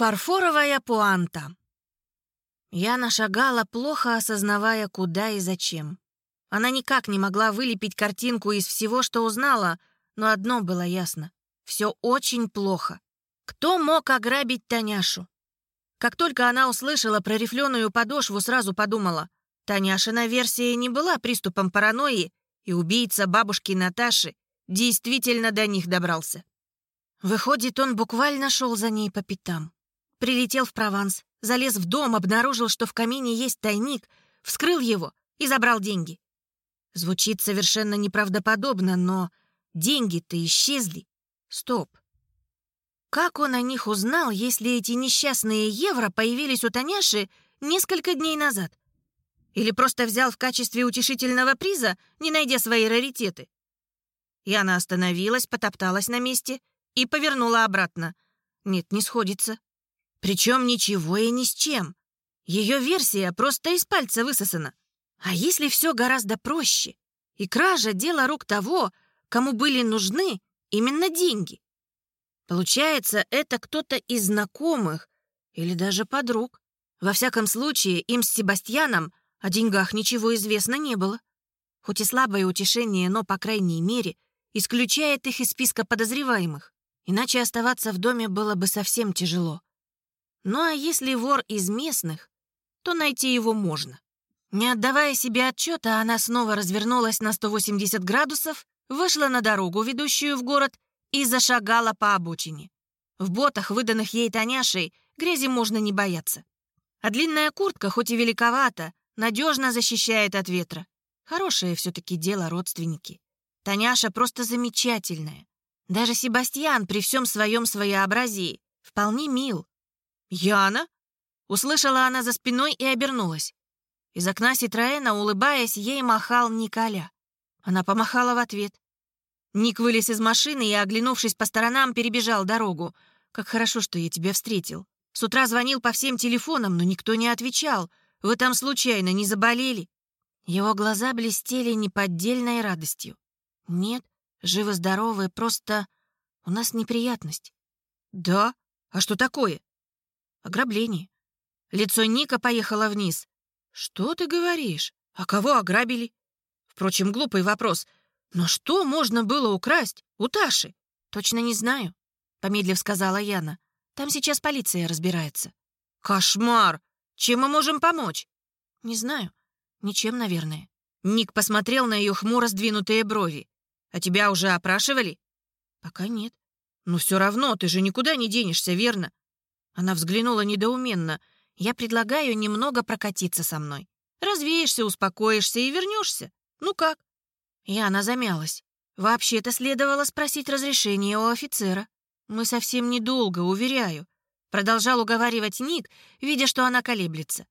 Фарфоровая пуанта. Яна шагала, плохо осознавая, куда и зачем. Она никак не могла вылепить картинку из всего, что узнала, но одно было ясно. Все очень плохо. Кто мог ограбить Таняшу? Как только она услышала про рифленую подошву, сразу подумала, Таняшина версия не была приступом паранойи, и убийца бабушки Наташи действительно до них добрался. Выходит, он буквально шел за ней по пятам. Прилетел в Прованс, залез в дом, обнаружил, что в камине есть тайник, вскрыл его и забрал деньги. Звучит совершенно неправдоподобно, но деньги-то исчезли. Стоп. Как он о них узнал, если эти несчастные евро появились у Таняши несколько дней назад? Или просто взял в качестве утешительного приза, не найдя свои раритеты? Яна остановилась, потопталась на месте и повернула обратно. Нет, не сходится. Причем ничего и ни с чем. Ее версия просто из пальца высосана. А если все гораздо проще? И кража — дело рук того, кому были нужны именно деньги. Получается, это кто-то из знакомых или даже подруг. Во всяком случае, им с Себастьяном о деньгах ничего известно не было. Хоть и слабое утешение, но, по крайней мере, исключает их из списка подозреваемых. Иначе оставаться в доме было бы совсем тяжело. Ну а если вор из местных, то найти его можно. Не отдавая себе отчета, она снова развернулась на 180 градусов, вышла на дорогу, ведущую в город, и зашагала по обочине. В ботах, выданных ей Таняшей, грязи можно не бояться. А длинная куртка, хоть и великовата, надежно защищает от ветра. Хорошее все-таки дело родственники. Таняша просто замечательная. Даже Себастьян при всем своем своеобразии вполне мил. «Яна?» Услышала она за спиной и обернулась. Из окна Ситроэна, улыбаясь, ей махал Николя. Она помахала в ответ. Ник вылез из машины и, оглянувшись по сторонам, перебежал дорогу. «Как хорошо, что я тебя встретил. С утра звонил по всем телефонам, но никто не отвечал. Вы там случайно не заболели?» Его глаза блестели неподдельной радостью. «Нет, живы-здоровы, просто у нас неприятность». «Да? А что такое?» Ограбление. Лицо Ника поехало вниз. «Что ты говоришь? А кого ограбили?» Впрочем, глупый вопрос. Но что можно было украсть у Таши? Точно не знаю, помедлив сказала Яна. Там сейчас полиция разбирается. Кошмар! Чем мы можем помочь? Не знаю. Ничем, наверное. Ник посмотрел на ее хмуро сдвинутые брови. А тебя уже опрашивали? Пока нет. Но все равно, ты же никуда не денешься, верно? Она взглянула недоуменно. «Я предлагаю немного прокатиться со мной. Развеешься, успокоишься и вернешься. Ну как?» И она замялась. «Вообще-то следовало спросить разрешение у офицера. Мы совсем недолго, уверяю». Продолжал уговаривать Ник, видя, что она колеблется.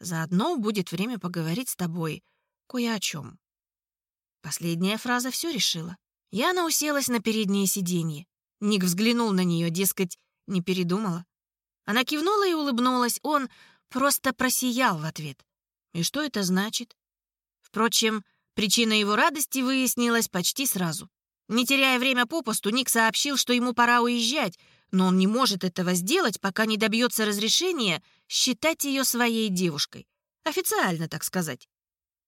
«Заодно будет время поговорить с тобой кое о чем». Последняя фраза все решила. Яна уселась на переднее сиденье. Ник взглянул на нее, дескать, не передумала. Она кивнула и улыбнулась. Он просто просиял в ответ. И что это значит? Впрочем, причина его радости выяснилась почти сразу. Не теряя время попусту, Ник сообщил, что ему пора уезжать, но он не может этого сделать, пока не добьется разрешения считать ее своей девушкой. Официально, так сказать.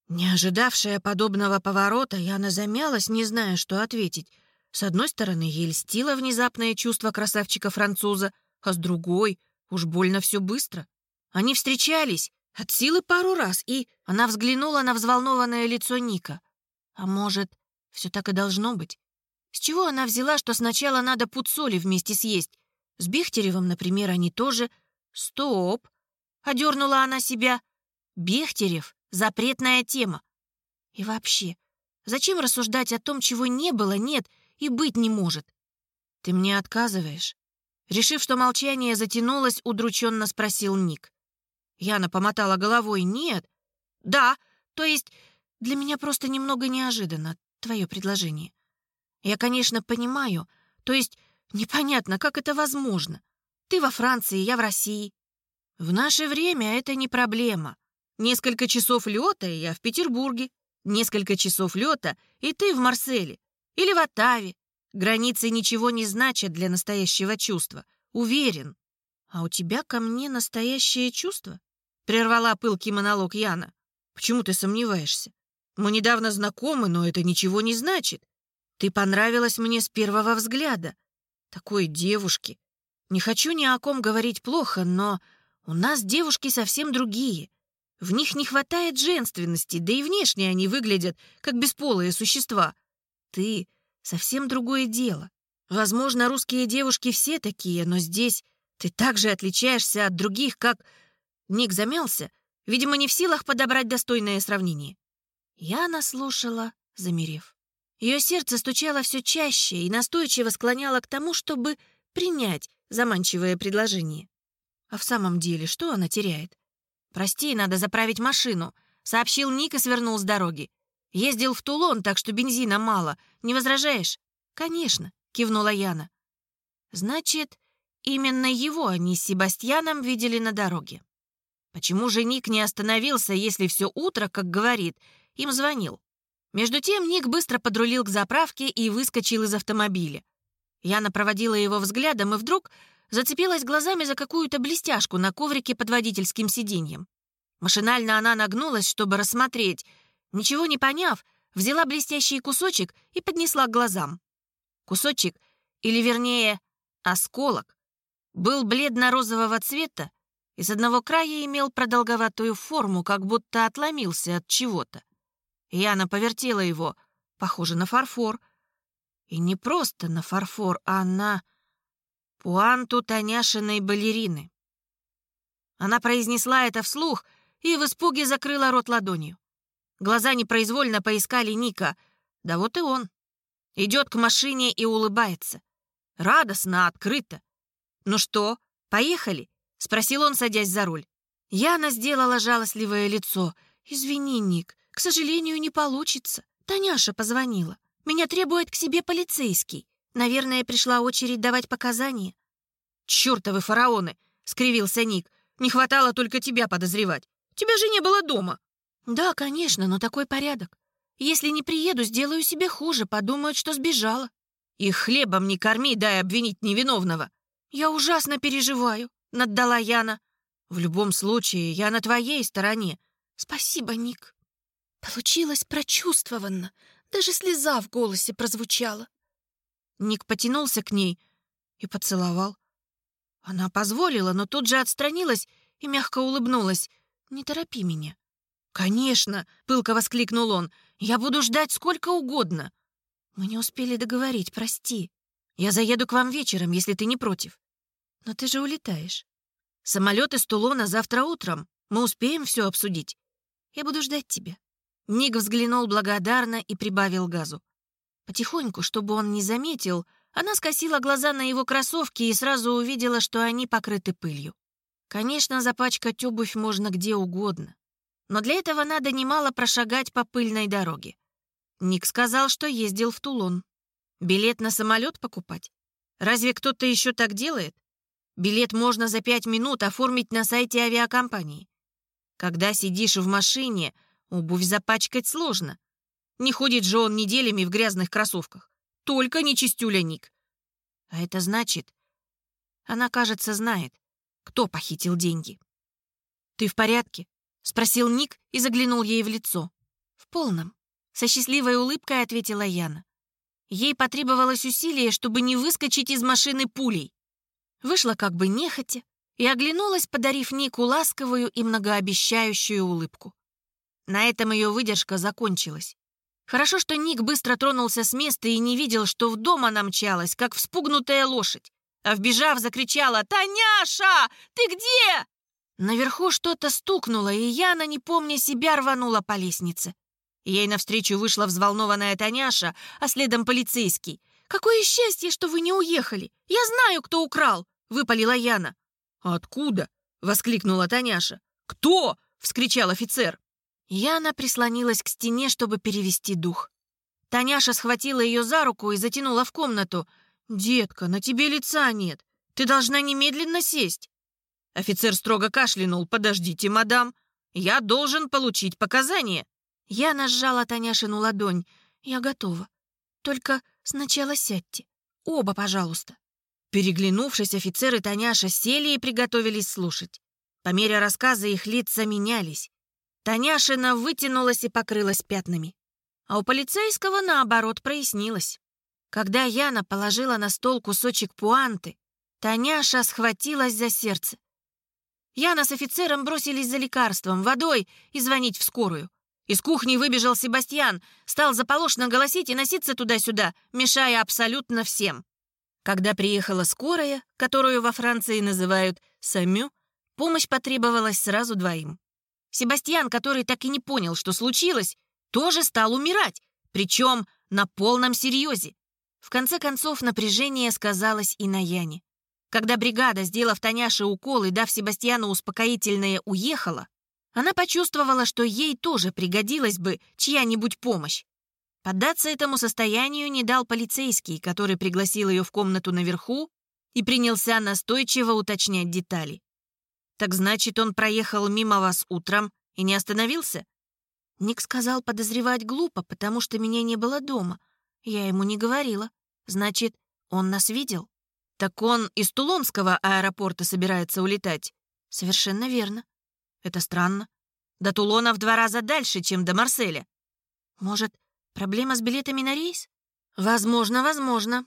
Не ожидавшая подобного поворота, Яна замялась, не зная, что ответить. С одной стороны, ей льстило внезапное чувство красавчика-француза — а с другой уж больно все быстро. Они встречались от силы пару раз, и она взглянула на взволнованное лицо Ника. А может, все так и должно быть? С чего она взяла, что сначала надо пуд соли вместе съесть? С Бехтеревым, например, они тоже... Стоп! Одернула она себя. Бехтерев — запретная тема. И вообще, зачем рассуждать о том, чего не было, нет и быть не может? Ты мне отказываешь? Решив, что молчание затянулось, удрученно спросил Ник. Яна помотала головой. «Нет». «Да, то есть для меня просто немного неожиданно твое предложение. Я, конечно, понимаю, то есть непонятно, как это возможно. Ты во Франции, я в России. В наше время это не проблема. Несколько часов лета, и я в Петербурге. Несколько часов лета, и ты в Марселе. Или в Оттаве. Границы ничего не значат для настоящего чувства. Уверен. «А у тебя ко мне настоящее чувство?» — прервала пылкий монолог Яна. «Почему ты сомневаешься? Мы недавно знакомы, но это ничего не значит. Ты понравилась мне с первого взгляда. Такой девушки. Не хочу ни о ком говорить плохо, но у нас девушки совсем другие. В них не хватает женственности, да и внешне они выглядят как бесполые существа. Ты — совсем другое дело. Возможно, русские девушки все такие, но здесь ты также отличаешься от других, как... Ник замялся, видимо, не в силах подобрать достойное сравнение. Я наслушала, замерев. Ее сердце стучало все чаще и настойчиво склоняло к тому, чтобы принять заманчивое предложение. А в самом деле, что она теряет? «Прости, надо заправить машину», — сообщил Ник и свернул с дороги. «Ездил в Тулон, так что бензина мало. Не возражаешь?» «Конечно», — кивнула Яна. «Значит, именно его они с Себастьяном видели на дороге. Почему же Ник не остановился, если все утро, как говорит, им звонил? Между тем Ник быстро подрулил к заправке и выскочил из автомобиля. Яна проводила его взглядом и вдруг зацепилась глазами за какую-то блестяшку на коврике под водительским сиденьем. Машинально она нагнулась, чтобы рассмотреть. Ничего не поняв, взяла блестящий кусочек и поднесла к глазам. Кусочек, или вернее, осколок, был бледно-розового цвета и с одного края имел продолговатую форму, как будто отломился от чего-то. Яна повертела его, похоже на фарфор. И не просто на фарфор, а на пуанту Таняшиной балерины. Она произнесла это вслух и в испуге закрыла рот ладонью. Глаза непроизвольно поискали Ника. Да вот и он. Идет к машине и улыбается. Радостно, открыто. «Ну что, поехали?» — спросил он, садясь за руль. Яна сделала жалостливое лицо. «Извини, Ник, к сожалению, не получится. Таняша позвонила. Меня требует к себе полицейский. Наверное, пришла очередь давать показания». «Чёртовы фараоны!» — скривился Ник. «Не хватало только тебя подозревать. Тебя же не было дома». «Да, конечно, но такой порядок. Если не приеду, сделаю себе хуже, подумают, что сбежала». «И хлебом не корми, дай обвинить невиновного». «Я ужасно переживаю», — наддала Яна. «В любом случае, я на твоей стороне». «Спасибо, Ник». Получилось прочувствованно, даже слеза в голосе прозвучала. Ник потянулся к ней и поцеловал. Она позволила, но тут же отстранилась и мягко улыбнулась. «Не торопи меня». «Конечно!» — пылко воскликнул он. «Я буду ждать сколько угодно». «Мы не успели договорить, прости. Я заеду к вам вечером, если ты не против». «Но ты же улетаешь». «Самолет из Тулона завтра утром. Мы успеем все обсудить. Я буду ждать тебя». Ник взглянул благодарно и прибавил газу. Потихоньку, чтобы он не заметил, она скосила глаза на его кроссовки и сразу увидела, что они покрыты пылью. Конечно, запачкать обувь можно где угодно. Но для этого надо немало прошагать по пыльной дороге. Ник сказал, что ездил в Тулон. Билет на самолет покупать? Разве кто-то еще так делает? Билет можно за пять минут оформить на сайте авиакомпании. Когда сидишь в машине, Обувь запачкать сложно. Не ходит же он неделями в грязных кроссовках. Только не чистюля Ник. А это значит... Она, кажется, знает, кто похитил деньги. «Ты в порядке?» — спросил Ник и заглянул ей в лицо. «В полном», — со счастливой улыбкой ответила Яна. Ей потребовалось усилие, чтобы не выскочить из машины пулей. Вышла как бы нехотя и оглянулась, подарив Нику ласковую и многообещающую улыбку. На этом ее выдержка закончилась. Хорошо, что Ник быстро тронулся с места и не видел, что в дом она мчалась, как вспугнутая лошадь. А вбежав, закричала «Таняша! Ты где?» Наверху что-то стукнуло, и Яна, не помня себя, рванула по лестнице. Ей навстречу вышла взволнованная Таняша, а следом полицейский. «Какое счастье, что вы не уехали! Я знаю, кто украл!» — выпалила Яна. «Откуда?» — воскликнула Таняша. «Кто?» — вскричал офицер. Яна прислонилась к стене, чтобы перевести дух. Таняша схватила ее за руку и затянула в комнату. «Детка, на тебе лица нет. Ты должна немедленно сесть». Офицер строго кашлянул. «Подождите, мадам. Я должен получить показания». Я сжала Таняшину ладонь. «Я готова. Только сначала сядьте. Оба, пожалуйста». Переглянувшись, офицеры Таняша сели и приготовились слушать. По мере рассказа их лица менялись. Таняшина вытянулась и покрылась пятнами. А у полицейского, наоборот, прояснилось. Когда Яна положила на стол кусочек пуанты, Таняша схватилась за сердце. Яна с офицером бросились за лекарством, водой и звонить в скорую. Из кухни выбежал Себастьян, стал заполошно голосить и носиться туда-сюда, мешая абсолютно всем. Когда приехала скорая, которую во Франции называют «самю», помощь потребовалась сразу двоим. Себастьян, который так и не понял, что случилось, тоже стал умирать, причем на полном серьезе. В конце концов, напряжение сказалось и на Яне. Когда бригада, сделав Таняше укол и дав Себастьяну успокоительное, уехала, она почувствовала, что ей тоже пригодилась бы чья-нибудь помощь. Поддаться этому состоянию не дал полицейский, который пригласил ее в комнату наверху и принялся настойчиво уточнять детали. «Так значит, он проехал мимо вас утром и не остановился?» Ник сказал подозревать глупо, потому что меня не было дома. Я ему не говорила. Значит, он нас видел? Так он из Тулонского аэропорта собирается улетать? Совершенно верно. Это странно. До Тулона в два раза дальше, чем до Марселя. Может, проблема с билетами на рейс? Возможно, возможно.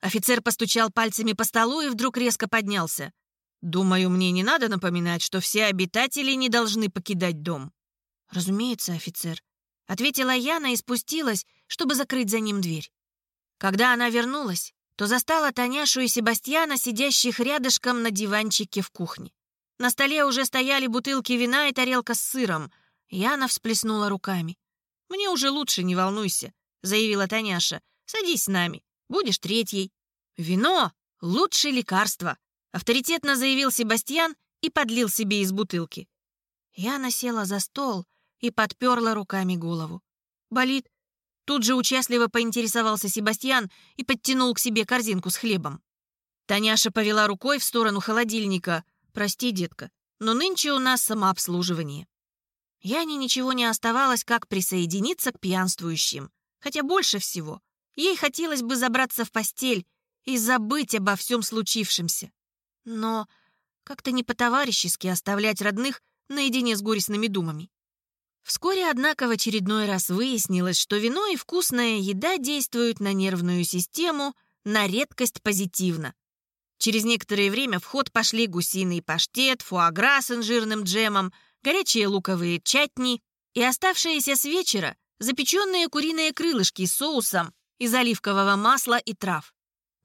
Офицер постучал пальцами по столу и вдруг резко поднялся. «Думаю, мне не надо напоминать, что все обитатели не должны покидать дом». «Разумеется, офицер», — ответила Яна и спустилась, чтобы закрыть за ним дверь. Когда она вернулась, то застала Таняшу и Себастьяна, сидящих рядышком на диванчике в кухне. На столе уже стояли бутылки вина и тарелка с сыром. Яна всплеснула руками. «Мне уже лучше, не волнуйся», — заявила Таняша. «Садись с нами. Будешь третьей». «Вино — лучшее лекарство», — авторитетно заявил Себастьян и подлил себе из бутылки. Яна села за стол и подперла руками голову. «Болит?» Тут же участливо поинтересовался Себастьян и подтянул к себе корзинку с хлебом. Таняша повела рукой в сторону холодильника — Прости, детка, но нынче у нас самообслуживание. Яне ничего не оставалось, как присоединиться к пьянствующим. Хотя больше всего ей хотелось бы забраться в постель и забыть обо всем случившемся. Но как-то не по-товарищески оставлять родных наедине с горестными думами. Вскоре, однако, в очередной раз выяснилось, что вино и вкусная еда действуют на нервную систему на редкость позитивно. Через некоторое время в ход пошли гусиный паштет, фуагра с инжирным джемом, горячие луковые чатни и оставшиеся с вечера запеченные куриные крылышки с соусом из оливкового масла и трав.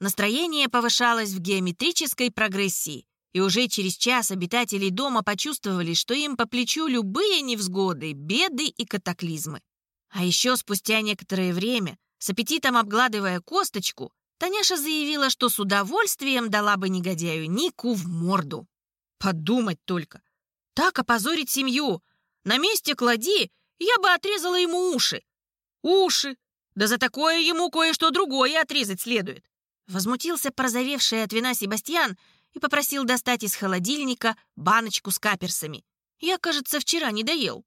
Настроение повышалось в геометрической прогрессии, и уже через час обитатели дома почувствовали, что им по плечу любые невзгоды, беды и катаклизмы. А еще спустя некоторое время, с аппетитом обгладывая косточку, Таняша заявила, что с удовольствием дала бы негодяю Нику в морду. Подумать только. Так опозорить семью. На месте клади, я бы отрезала ему уши. Уши! Да за такое ему кое-что другое отрезать следует. Возмутился прозовевший от вина Себастьян и попросил достать из холодильника баночку с каперсами. Я, кажется, вчера не доел.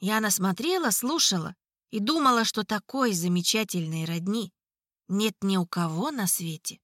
Я насмотрела, слушала и думала, что такой замечательной родни нет ни у кого на свете.